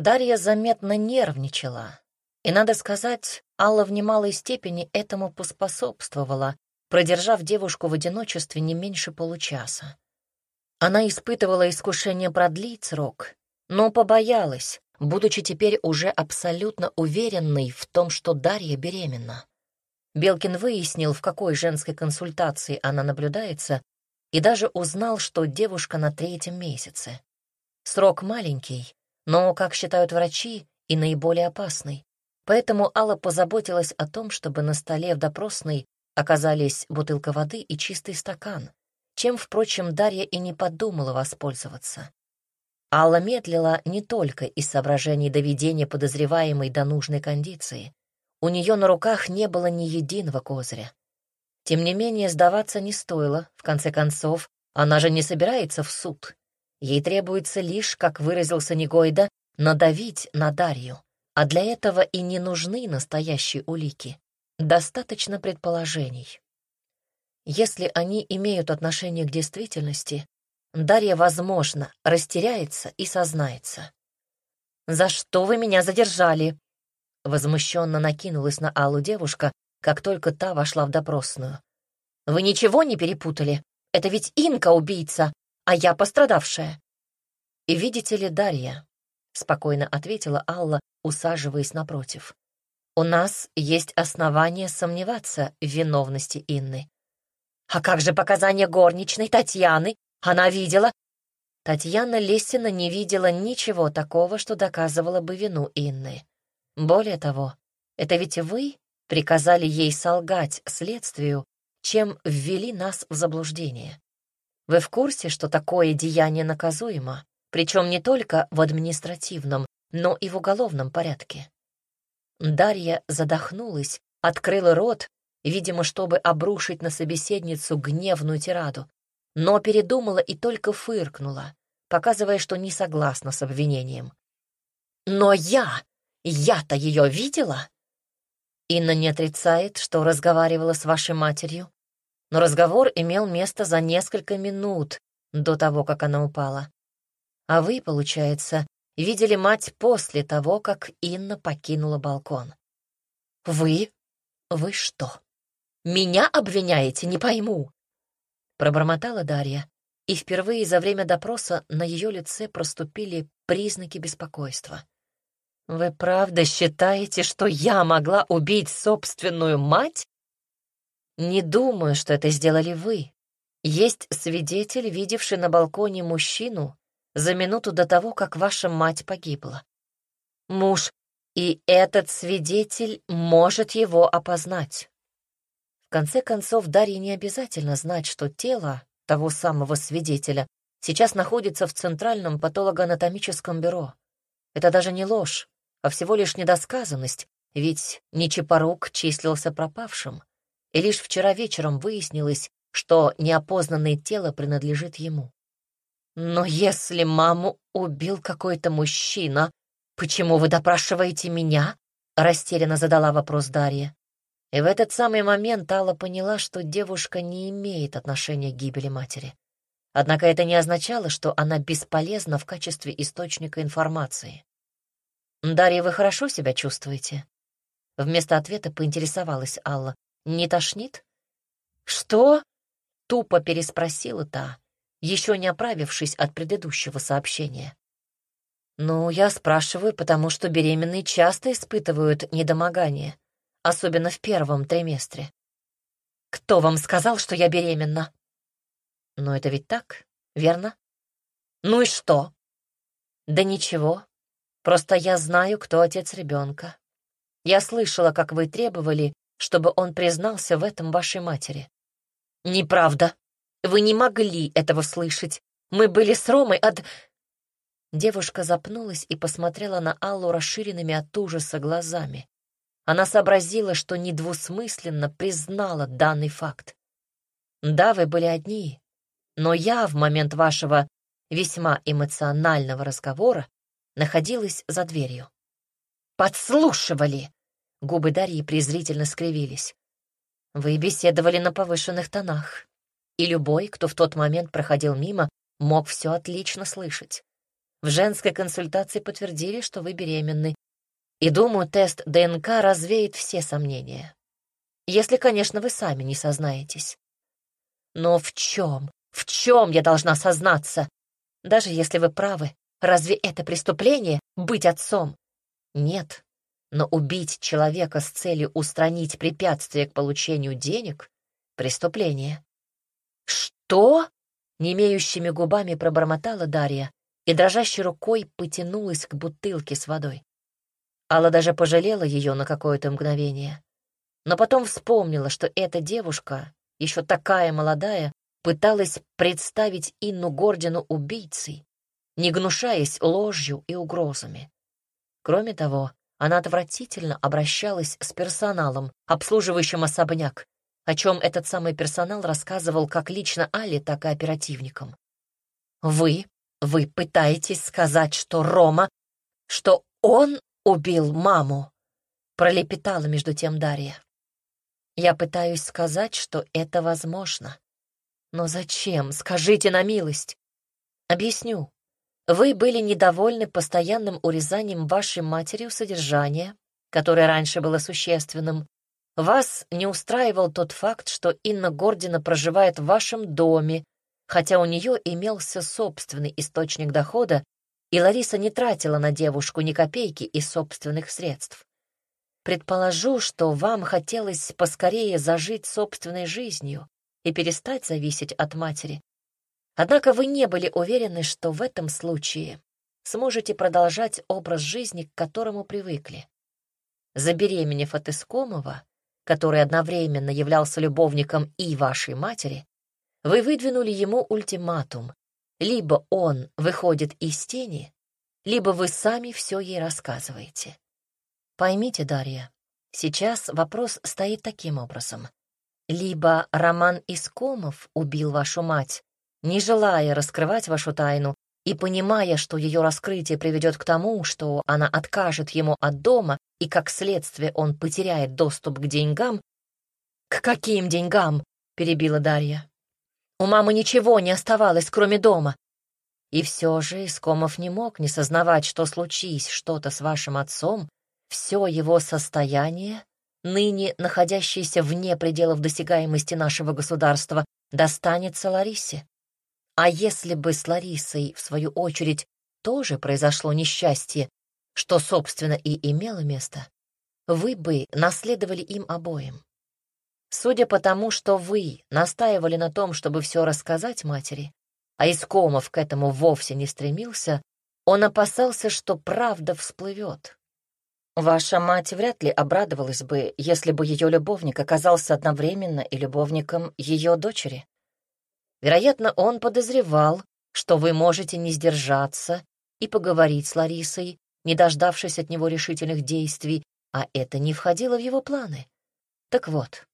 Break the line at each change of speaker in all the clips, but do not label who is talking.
Дарья заметно нервничала. И, надо сказать, Алла в немалой степени этому поспособствовала, продержав девушку в одиночестве не меньше получаса. Она испытывала искушение продлить срок, но побоялась, будучи теперь уже абсолютно уверенной в том, что Дарья беременна. Белкин выяснил, в какой женской консультации она наблюдается, и даже узнал, что девушка на третьем месяце. Срок маленький, но, как считают врачи, и наиболее опасный. Поэтому Алла позаботилась о том, чтобы на столе в допросной оказались бутылка воды и чистый стакан, чем, впрочем, Дарья и не подумала воспользоваться. Алла медлила не только из соображений доведения подозреваемой до нужной кондиции. У нее на руках не было ни единого козыря. Тем не менее, сдаваться не стоило. В конце концов, она же не собирается в суд. Ей требуется лишь, как выразился Негойда, надавить на Дарью. А для этого и не нужны настоящие улики. Достаточно предположений. Если они имеют отношение к действительности, Дарья, возможно, растеряется и сознается. «За что вы меня задержали?» Возмущенно накинулась на Аллу девушка, как только та вошла в допросную. «Вы ничего не перепутали? Это ведь Инка убийца, а я пострадавшая». «И видите ли, Дарья», — спокойно ответила Алла, усаживаясь напротив, «у нас есть основания сомневаться в виновности Инны». «А как же показания горничной Татьяны? Она видела...» Татьяна Лесина не видела ничего такого, что доказывало бы вину Инны. Более того, это ведь вы приказали ей солгать следствию, чем ввели нас в заблуждение. Вы в курсе, что такое деяние наказуемо, причем не только в административном, но и в уголовном порядке? Дарья задохнулась, открыла рот, видимо, чтобы обрушить на собеседницу гневную тираду, но передумала и только фыркнула, показывая, что не согласна с обвинением. «Но я! Я-то ее видела!» Инна не отрицает, что разговаривала с вашей матерью, но разговор имел место за несколько минут до того, как она упала. А вы, получается, видели мать после того, как Инна покинула балкон. Вы? Вы что? Меня обвиняете? Не пойму. Пробормотала Дарья, и впервые за время допроса на ее лице проступили признаки беспокойства. «Вы правда считаете, что я могла убить собственную мать?» «Не думаю, что это сделали вы. Есть свидетель, видевший на балконе мужчину за минуту до того, как ваша мать погибла. Муж, и этот свидетель может его опознать. В конце концов, Дарье не обязательно знать, что тело того самого свидетеля сейчас находится в Центральном патологоанатомическом бюро. Это даже не ложь а всего лишь недосказанность, ведь Нечипорук числился пропавшим, и лишь вчера вечером выяснилось, что неопознанное тело принадлежит ему. «Но если маму убил какой-то мужчина, почему вы допрашиваете меня?» — растерянно задала вопрос Дарья. И в этот самый момент Алла поняла, что девушка не имеет отношения к гибели матери. Однако это не означало, что она бесполезна в качестве источника информации. «Дарья, вы хорошо себя чувствуете?» Вместо ответа поинтересовалась Алла. «Не тошнит?» «Что?» — тупо переспросила та, еще не оправившись от предыдущего сообщения. «Ну, я спрашиваю, потому что беременные часто испытывают недомогание, особенно в первом триместре». «Кто вам сказал, что я беременна?» «Но это ведь так, верно?» «Ну и что?» «Да ничего, Просто я знаю, кто отец ребенка. Я слышала, как вы требовали, чтобы он признался в этом вашей матери. Неправда. Вы не могли этого слышать. Мы были с Ромой от... Девушка запнулась и посмотрела на Аллу расширенными от ужаса глазами. Она сообразила, что недвусмысленно признала данный факт. Да, вы были одни, но я в момент вашего весьма эмоционального разговора находилась за дверью. «Подслушивали!» Губы Дарьи презрительно скривились. «Вы беседовали на повышенных тонах, и любой, кто в тот момент проходил мимо, мог все отлично слышать. В женской консультации подтвердили, что вы беременны. И думаю, тест ДНК развеет все сомнения. Если, конечно, вы сами не сознаетесь. Но в чем, в чем я должна сознаться? Даже если вы правы, разве это преступление — быть отцом? Нет, но убить человека с целью устранить препятствие к получению денег — преступление. «Что?» — немеющими губами пробормотала Дарья и дрожащей рукой потянулась к бутылке с водой. Алла даже пожалела ее на какое-то мгновение, но потом вспомнила, что эта девушка, еще такая молодая, пыталась представить Инну Гордину убийцей, не гнушаясь ложью и угрозами. Кроме того, она отвратительно обращалась с персоналом, обслуживающим особняк, о чем этот самый персонал рассказывал как лично Али, так и оперативникам. «Вы, вы пытаетесь сказать, что Рома, что он убил маму?» пролепетала между тем Дарья. «Я пытаюсь сказать, что это возможно. Но зачем? Скажите на милость. Объясню. Вы были недовольны постоянным урезанием вашей матерью содержания, которое раньше было существенным. Вас не устраивал тот факт, что Инна Гордина проживает в вашем доме, хотя у нее имелся собственный источник дохода, и Лариса не тратила на девушку ни копейки из собственных средств. Предположу, что вам хотелось поскорее зажить собственной жизнью и перестать зависеть от матери, Однако вы не были уверены, что в этом случае сможете продолжать образ жизни, к которому привыкли. Забеременев от Искомова, который одновременно являлся любовником и вашей матери, вы выдвинули ему ультиматум. Либо он выходит из тени, либо вы сами все ей рассказываете. Поймите, Дарья, сейчас вопрос стоит таким образом. Либо Роман Искомов убил вашу мать, не желая раскрывать вашу тайну и понимая, что ее раскрытие приведет к тому, что она откажет ему от дома, и как следствие он потеряет доступ к деньгам. «К каким деньгам?» — перебила Дарья. «У мамы ничего не оставалось, кроме дома». И все же Искомов не мог не сознавать, что случись что-то с вашим отцом, все его состояние, ныне находящееся вне пределов досягаемости нашего государства, достанется Ларисе. А если бы с Ларисой, в свою очередь, тоже произошло несчастье, что, собственно, и имело место, вы бы наследовали им обоим. Судя по тому, что вы настаивали на том, чтобы все рассказать матери, а Искомов к этому вовсе не стремился, он опасался, что правда всплывет. Ваша мать вряд ли обрадовалась бы, если бы ее любовник оказался одновременно и любовником ее дочери. Вероятно, он подозревал, что вы можете не сдержаться и поговорить с Ларисой, не дождавшись от него решительных действий, а это не входило в его планы. Так вот,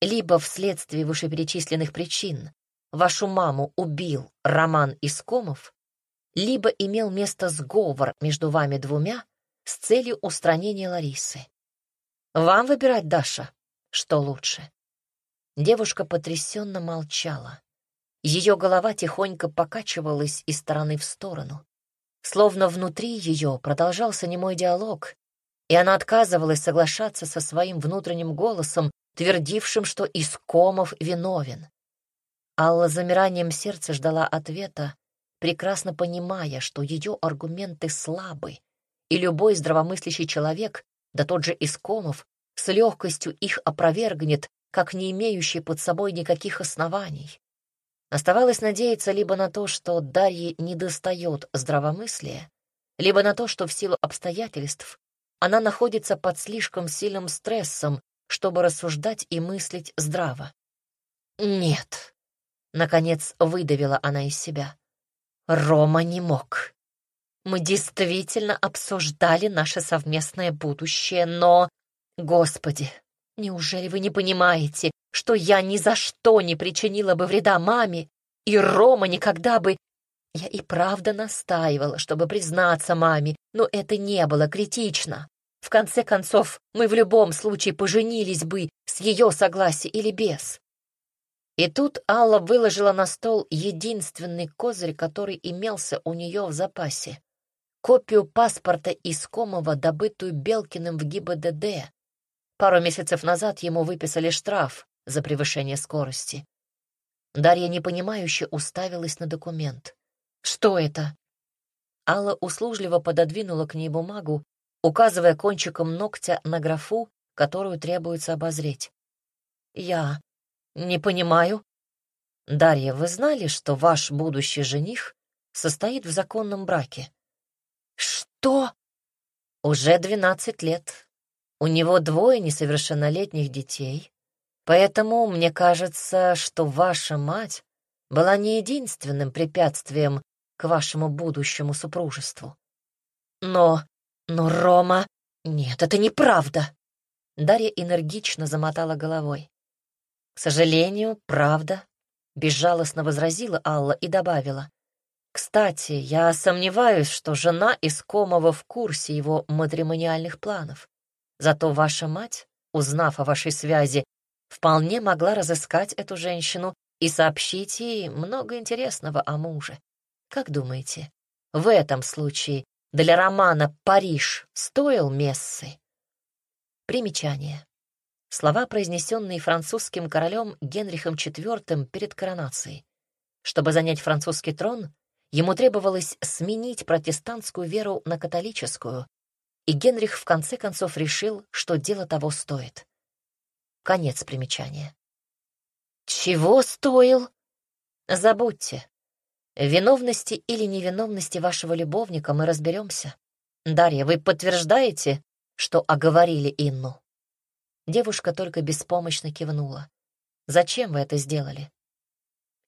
либо вследствие вышеперечисленных причин вашу маму убил Роман Искомов, либо имел место сговор между вами двумя с целью устранения Ларисы. Вам выбирать, Даша, что лучше. Девушка потрясенно молчала. Ее голова тихонько покачивалась из стороны в сторону. Словно внутри ее продолжался немой диалог, и она отказывалась соглашаться со своим внутренним голосом, твердившим, что Искомов виновен. Алла замиранием сердца ждала ответа, прекрасно понимая, что ее аргументы слабы, и любой здравомыслящий человек, да тот же Искомов, с легкостью их опровергнет, как не имеющий под собой никаких оснований. Оставалось надеяться либо на то, что Дарье недостает здравомыслия, либо на то, что в силу обстоятельств она находится под слишком сильным стрессом, чтобы рассуждать и мыслить здраво. «Нет», — наконец выдавила она из себя. «Рома не мог. Мы действительно обсуждали наше совместное будущее, но... Господи, неужели вы не понимаете, что я ни за что не причинила бы вреда маме, и Рома никогда бы... Я и правда настаивала, чтобы признаться маме, но это не было критично. В конце концов, мы в любом случае поженились бы с ее согласия или без. И тут Алла выложила на стол единственный козырь, который имелся у нее в запасе. копию паспорта искомого, добытую Белкиным в ГИБДД. Пару месяцев назад ему выписали штраф за превышение скорости. Дарья непонимающе уставилась на документ. «Что это?» Алла услужливо пододвинула к ней бумагу, указывая кончиком ногтя на графу, которую требуется обозреть. «Я не понимаю». «Дарья, вы знали, что ваш будущий жених состоит в законном браке?» «Что?» «Уже двенадцать лет. У него двое несовершеннолетних детей, поэтому мне кажется, что ваша мать была не единственным препятствием к вашему будущему супружеству. Но, но Рома... Нет, это неправда. Дарья энергично замотала головой. К сожалению, правда, безжалостно возразила Алла и добавила. Кстати, я сомневаюсь, что жена Искомова в курсе его матримониальных планов. Зато ваша мать, узнав о вашей связи, вполне могла разыскать эту женщину и сообщить ей много интересного о муже. Как думаете, в этом случае для романа «Париж» стоил мессы? Примечание. Слова, произнесенные французским королем Генрихом IV перед коронацией. Чтобы занять французский трон, ему требовалось сменить протестантскую веру на католическую, и Генрих в конце концов решил, что дело того стоит. Конец примечания. «Чего стоил?» «Забудьте. виновности или невиновности вашего любовника мы разберемся. Дарья, вы подтверждаете, что оговорили Инну?» Девушка только беспомощно кивнула. «Зачем вы это сделали?»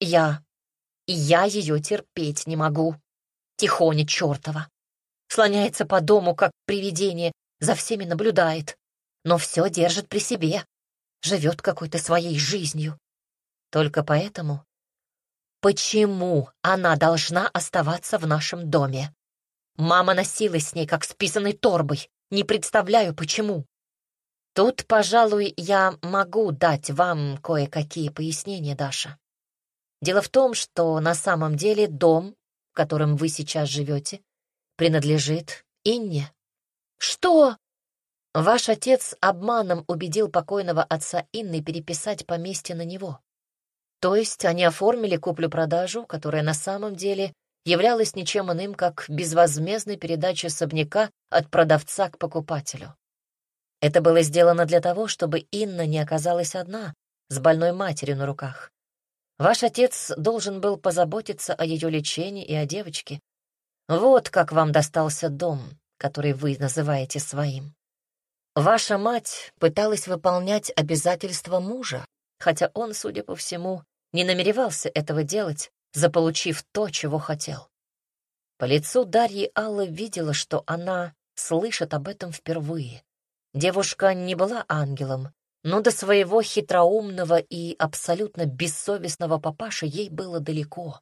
«Я. Я ее терпеть не могу. Тихоня чертова. Слоняется по дому, как привидение, за всеми наблюдает, но все держит при себе. Живет какой-то своей жизнью. Только поэтому? Почему она должна оставаться в нашем доме? Мама носилась с ней, как с писаной торбой. Не представляю, почему. Тут, пожалуй, я могу дать вам кое-какие пояснения, Даша. Дело в том, что на самом деле дом, в котором вы сейчас живете, принадлежит Инне. Что? Ваш отец обманом убедил покойного отца Инны переписать поместье на него. То есть они оформили куплю-продажу, которая на самом деле являлась ничем иным, как безвозмездной передачей особняка от продавца к покупателю. Это было сделано для того, чтобы Инна не оказалась одна, с больной матерью на руках. Ваш отец должен был позаботиться о ее лечении и о девочке. Вот как вам достался дом, который вы называете своим. Ваша мать пыталась выполнять обязательства мужа, хотя он, судя по всему, не намеревался этого делать, заполучив то, чего хотел. По лицу Дарьи Алла видела, что она слышит об этом впервые. Девушка не была ангелом, но до своего хитроумного и абсолютно бессовестного папаши ей было далеко.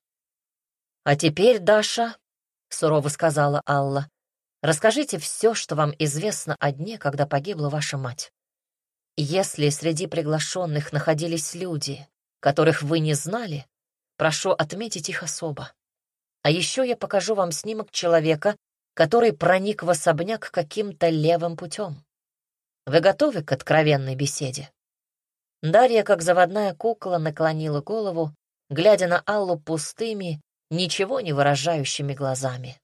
«А теперь, Даша», — сурово сказала Алла, — «расскажите все, что вам известно о дне, когда погибла ваша мать. Если среди приглашенных находились люди, которых вы не знали, прошу отметить их особо. А еще я покажу вам снимок человека, который проник в особняк каким-то левым путем. Вы готовы к откровенной беседе?» Дарья, как заводная кукла, наклонила голову, глядя на Аллу пустыми, ничего не выражающими глазами.